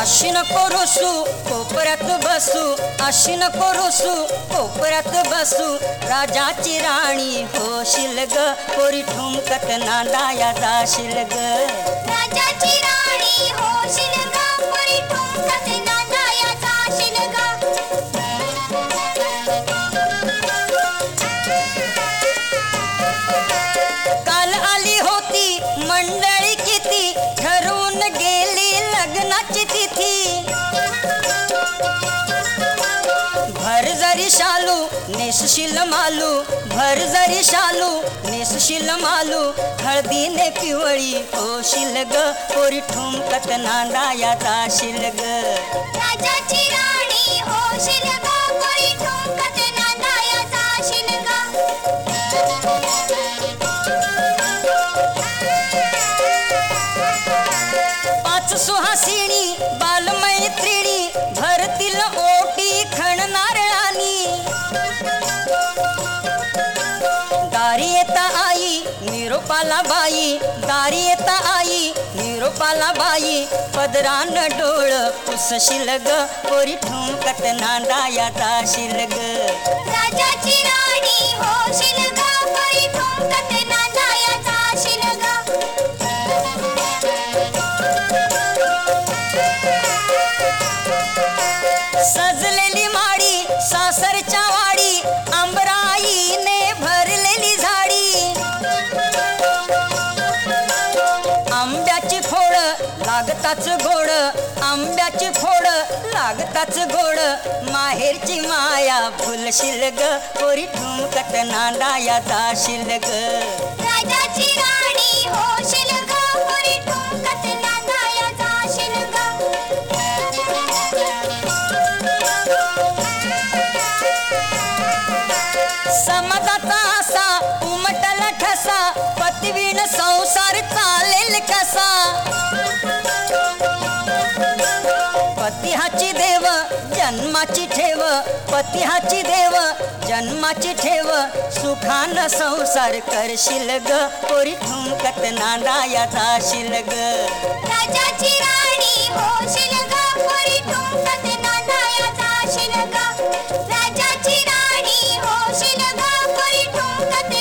अशी नको रुसू कोपऱ्यात बसू अशी नको रुसू कोपऱ्यात बसू राजाची राणी होशील ग? पोरी ठुमकत नांदाया जाशील ग? राजाची राणी होशील ग? परी ठुमकत नांदाया जाशील ग? काल आली होती मंडळी शालू नेसशील मालू भर जरी शालू नेसशील मालू हळदीने पिवळी होशील ग पोरी ठुमकत नांदाया जाशील ग. राजाची राणी होशील ग परी ठुमकत नांदाया जाशील ग. पाच सुहासिनी बालमैत्रिणी निरोपाला बाई दारी येता आई निरोपाला बाई पदरान डोळ पुसशील ग पोरी ठुमकत नांदाया जाशील ग. राजाची राणी होशील ग लागताच गोड आंब्याची फोड लागताच गोड. माहेरची माया फुलशील ग पोरी ठुमकत नांदाया जाशील ग राजाची राणी होशील ग ठुमकत नांदाया जाशील ग समाजाचा असा उमटल ठसा पतवीन संसार चालेल कसा? पतिहाची देव जन्माची ठेव. पतिहाची देव जन्माची ठेव. सुखान संसार करशील ग. पोरी ठुमकत नांदाया जाशील ग. राजाची राणी होशील ग. ठुमकत नांदाया जाशील ग. राजाची राणी होशील ग. ठुमकत